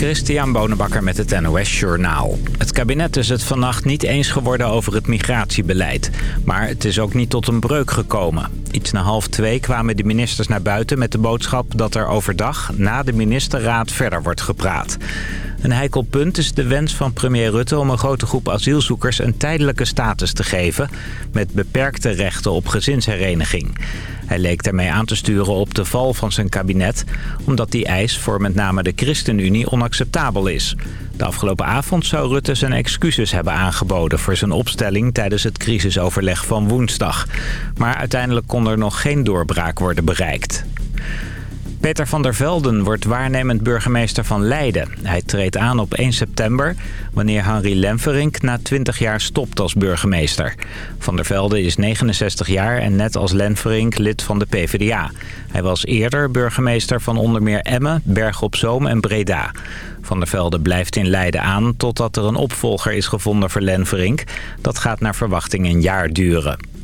Christian Bonenbakker met het NOS Journaal. Het kabinet is het vannacht niet eens geworden over het migratiebeleid. Maar het is ook niet tot een breuk gekomen. Iets na half twee kwamen de ministers naar buiten met de boodschap... dat er overdag na de ministerraad verder wordt gepraat. Een heikel punt is de wens van premier Rutte om een grote groep asielzoekers een tijdelijke status te geven... met beperkte rechten op gezinshereniging. Hij leek daarmee aan te sturen op de val van zijn kabinet... omdat die eis voor met name de ChristenUnie onacceptabel is. De afgelopen avond zou Rutte zijn excuses hebben aangeboden... voor zijn opstelling tijdens het crisisoverleg van woensdag. Maar uiteindelijk kon er nog geen doorbraak worden bereikt. Peter van der Velden wordt waarnemend burgemeester van Leiden. Hij treedt aan op 1 september, wanneer Henri Lemverink na 20 jaar stopt als burgemeester. Van der Velden is 69 jaar en net als Lemverink lid van de PvdA. Hij was eerder burgemeester van onder meer Emmen, Berg op Zoom en Breda. Van der Velde blijft in Leiden aan totdat er een opvolger is gevonden voor Lemverink. Dat gaat naar verwachting een jaar duren.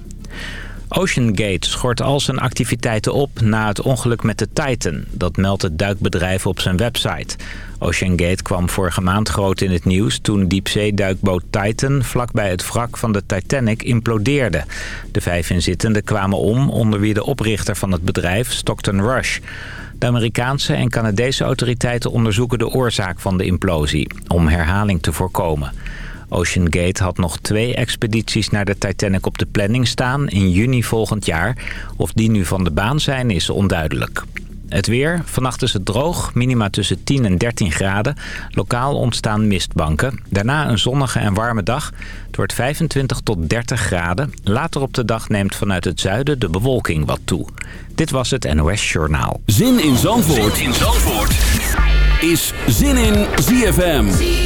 OceanGate schort al zijn activiteiten op na het ongeluk met de Titan. Dat meldt het duikbedrijf op zijn website. OceanGate kwam vorige maand groot in het nieuws toen diepzeeduikboot Titan vlakbij het wrak van de Titanic implodeerde. De vijf inzittenden kwamen om, onder wie de oprichter van het bedrijf, Stockton Rush. De Amerikaanse en Canadese autoriteiten onderzoeken de oorzaak van de implosie, om herhaling te voorkomen. OceanGate had nog twee expedities naar de Titanic op de planning staan in juni volgend jaar. Of die nu van de baan zijn is onduidelijk. Het weer. Vannacht is het droog. Minima tussen 10 en 13 graden. Lokaal ontstaan mistbanken. Daarna een zonnige en warme dag. Het wordt 25 tot 30 graden. Later op de dag neemt vanuit het zuiden de bewolking wat toe. Dit was het NOS Journaal. Zin in Zandvoort, zin in Zandvoort. is Zin in ZFM.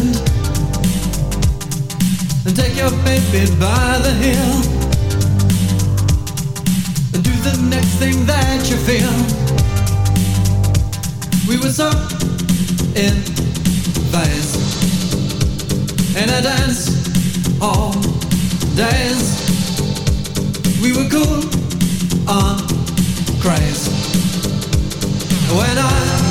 your baby by the hand and do. And the and next thing that you feel. We were so in phase in a dance all days. We were cool on craze. When I,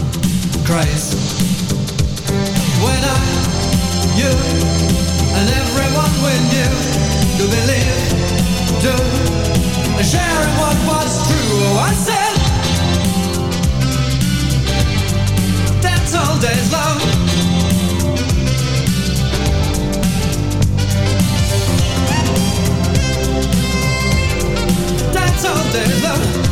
Christ. When I, you, and everyone we knew to believe, to share what was true, oh, I said, that's all day's love. That's all day's love.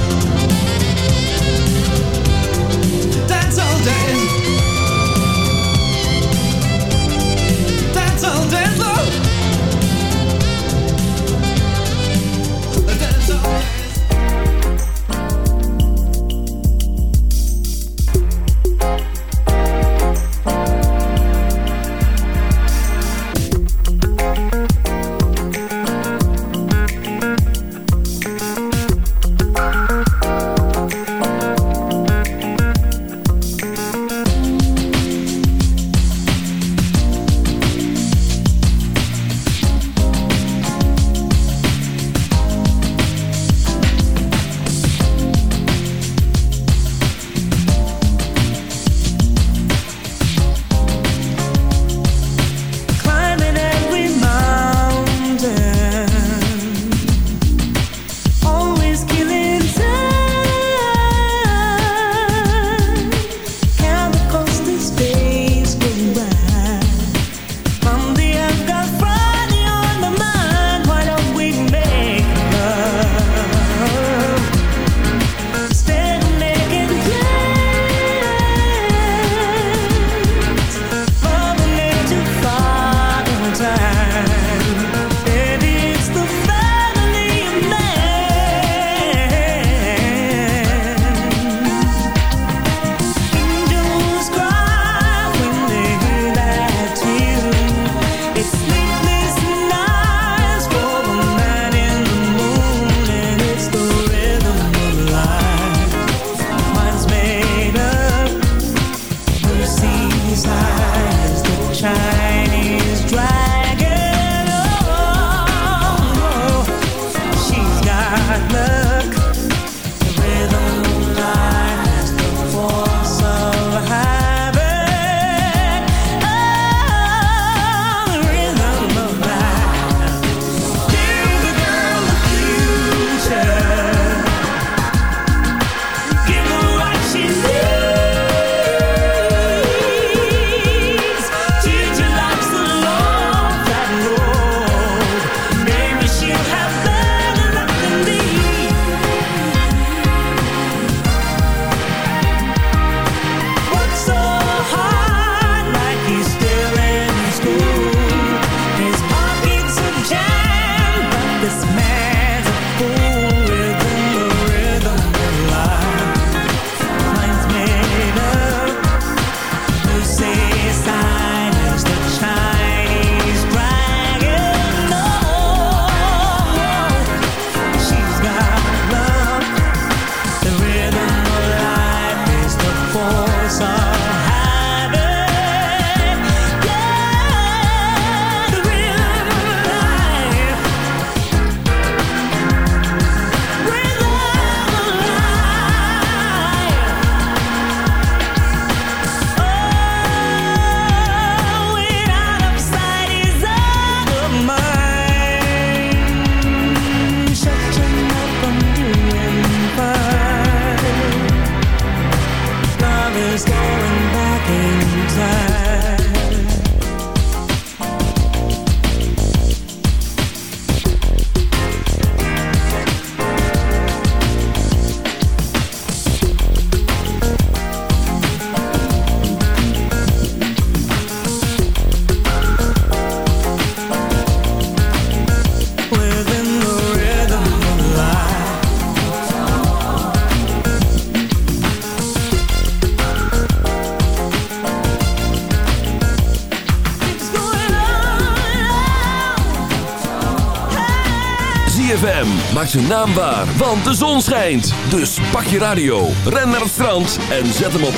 maakt zijn naam waar, want de zon schijnt. Dus pak je radio, ren naar het strand en zet hem op 106.9.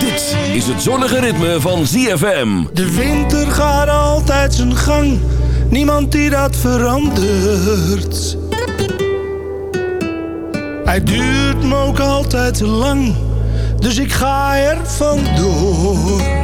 Dit is het zonnige ritme van ZFM. De winter gaat altijd zijn gang, niemand die dat verandert. Hij duurt me ook altijd te lang, dus ik ga er vandoor.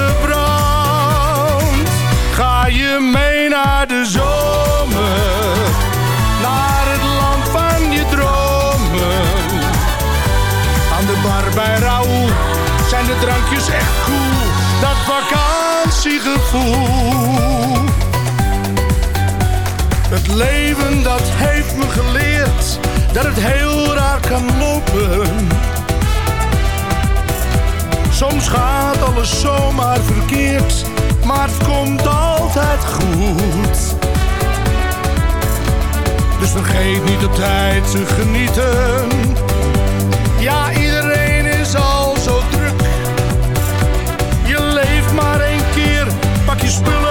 je mee naar de zomer, naar het land van je dromen. Aan de bar bij Raoul zijn de drankjes echt cool, dat vakantiegevoel. Het leven dat heeft me geleerd dat het heel raar kan lopen. Soms gaat alles zomaar verkeerd, maar het komt altijd goed. Dus vergeet niet op tijd te genieten. Ja, iedereen is al zo druk. Je leeft maar één keer, pak je spullen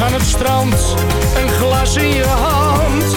aan het strand, een glas in je hand,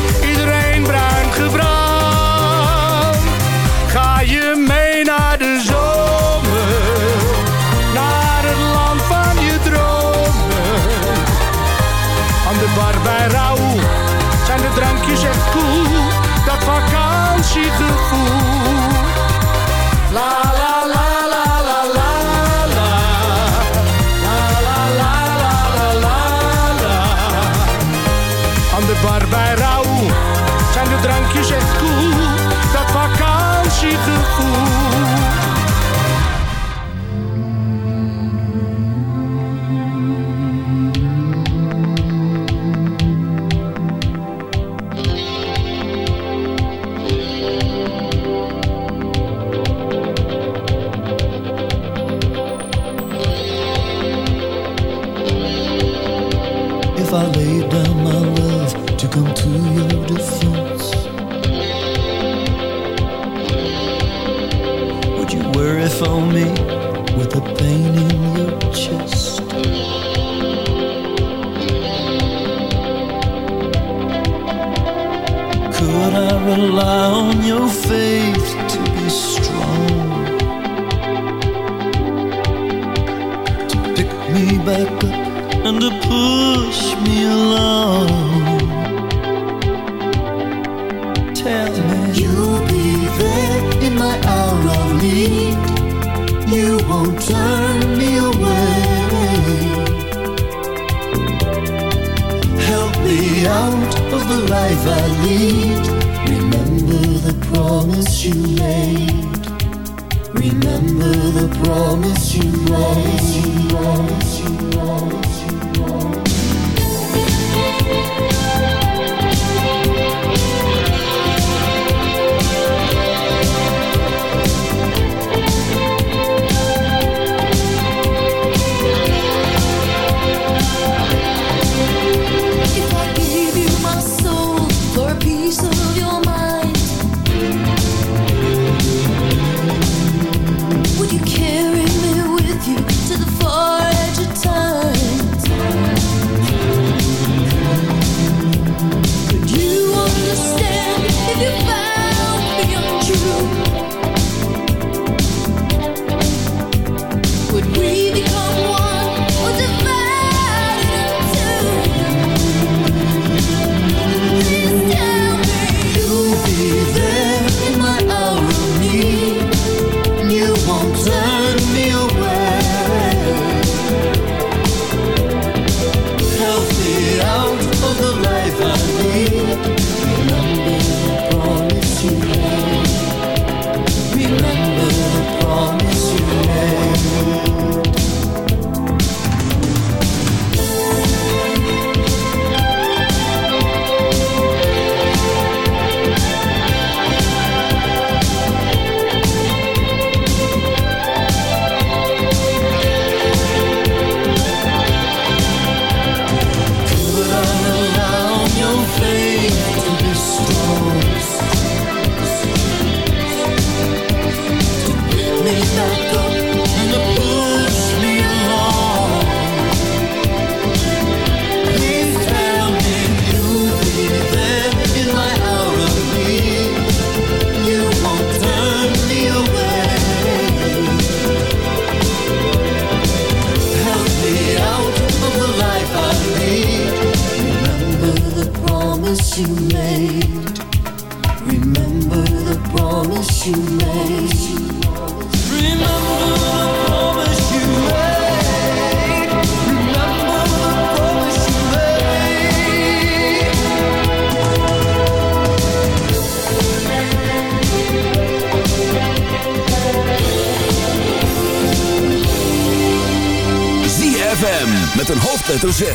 hoofdletter Z.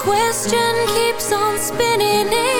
question keeps on spinning in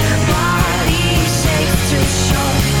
safe to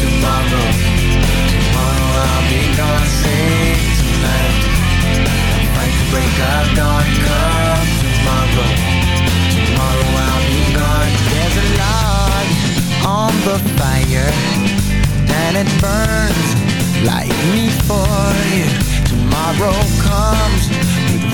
Tomorrow. I'll be gone. Sing tonight Like the break up Don't come tomorrow. Tomorrow I'll be gone. There's a lot on the fire Then it burns Light me for you. Tomorrow comes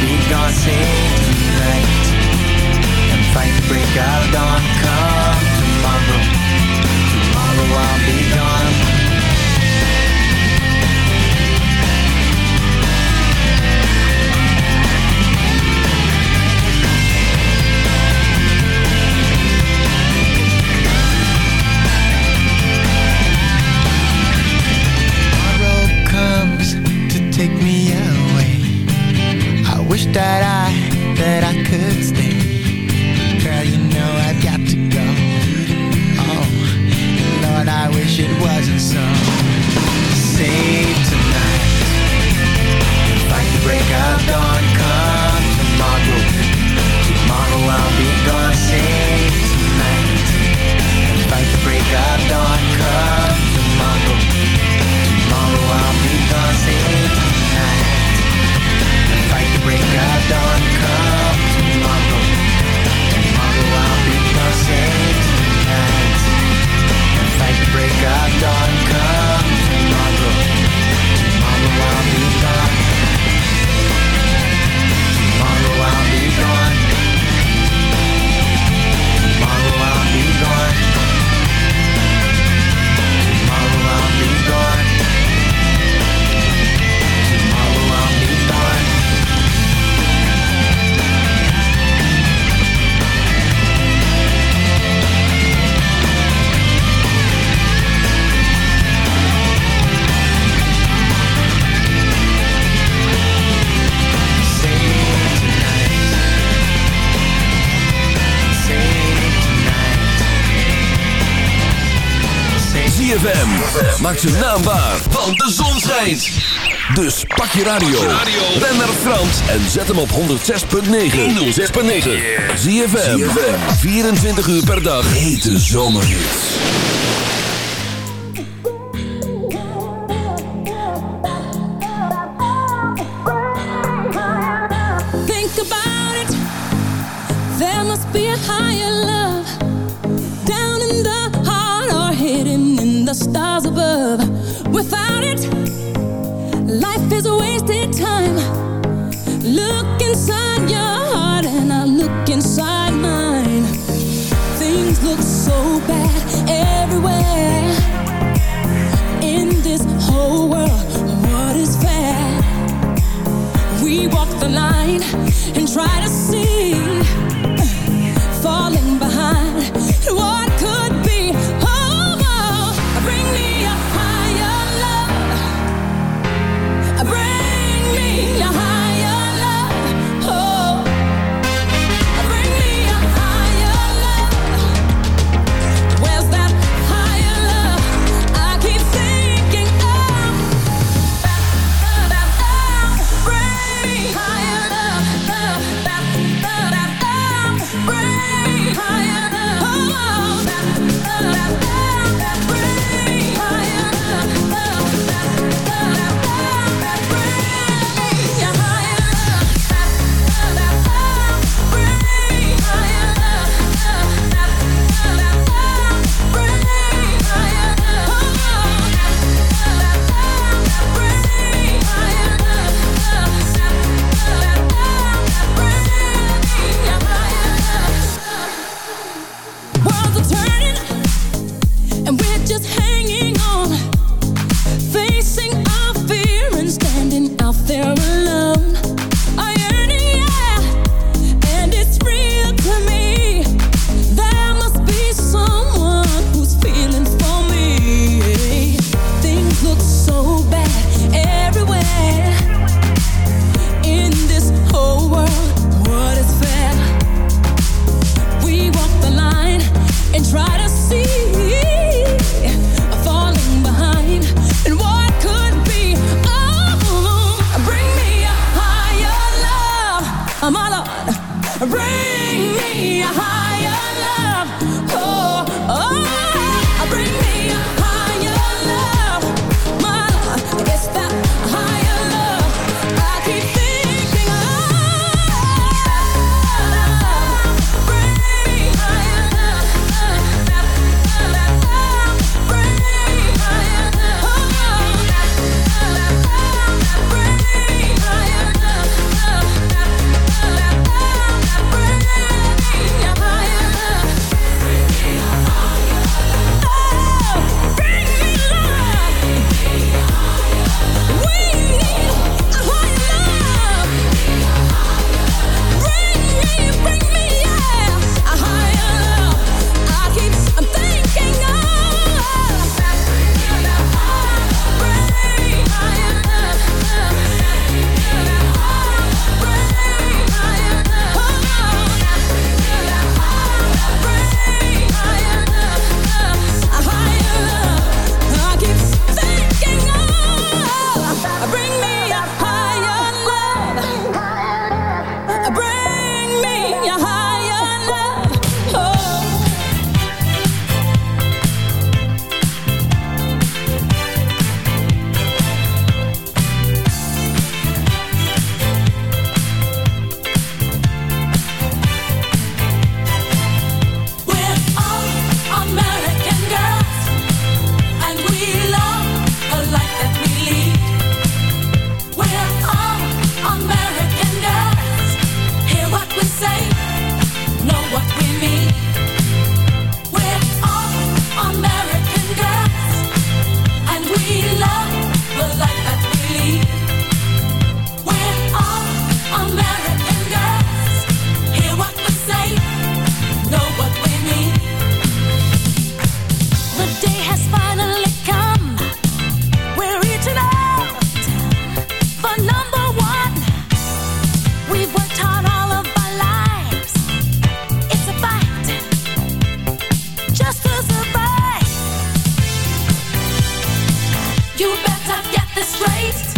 Be. Save tonight and fight break of dawn. Come tomorrow. Tomorrow I'll be gone. That I, could you Maak ze naambaar, want de zon schijnt. Dus pak je radio. Ben naar Frans en zet hem op 106.9. 106.9. Zie je 24 uur per dag. Hete zomerhits. Think about it. There must be higher love. might as disgraced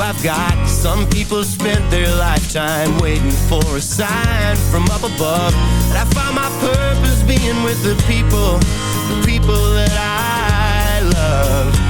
I've got. Some people spent their lifetime waiting for a sign from up above. And I find my purpose being with the people, the people that I love.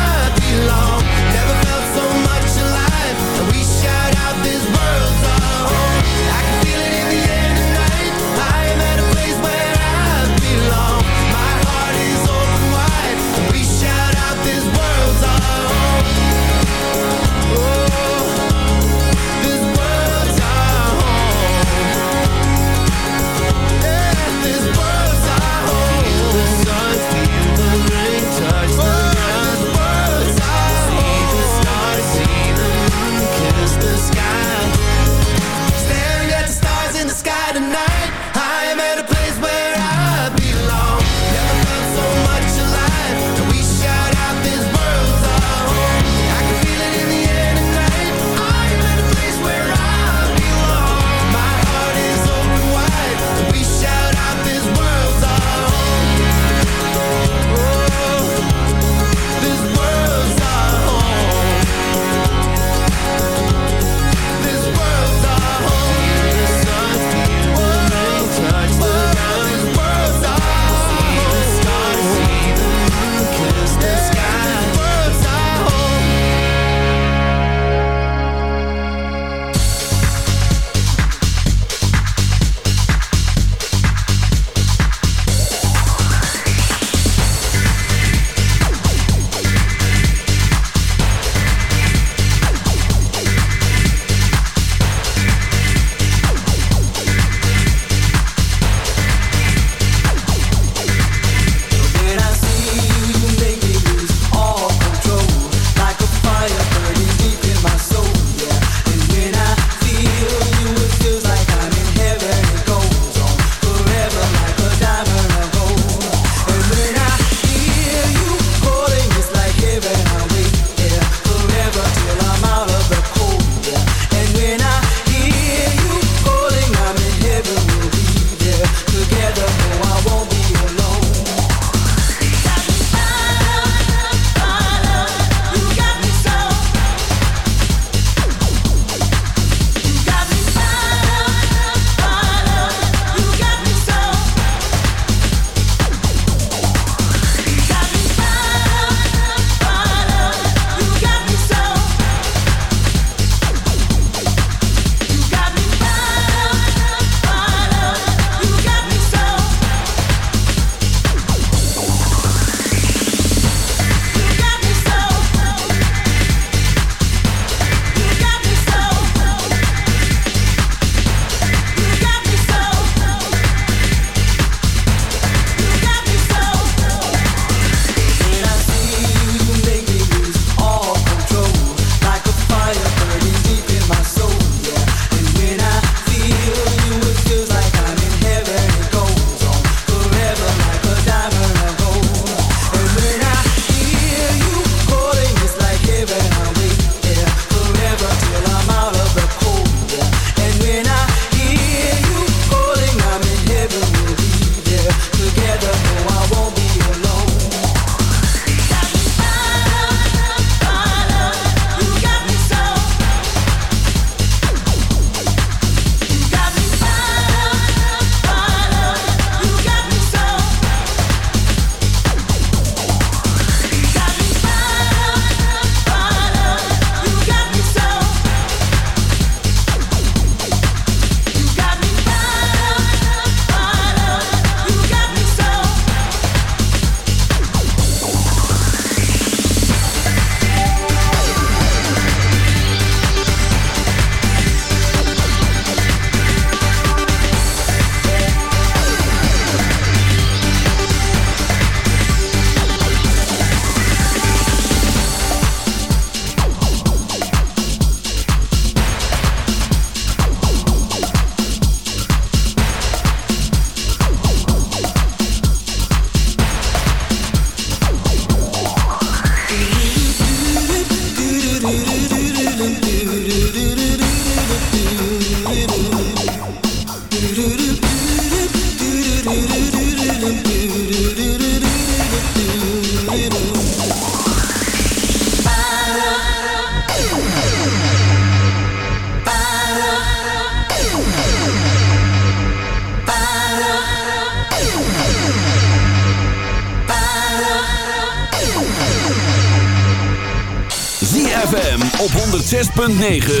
9.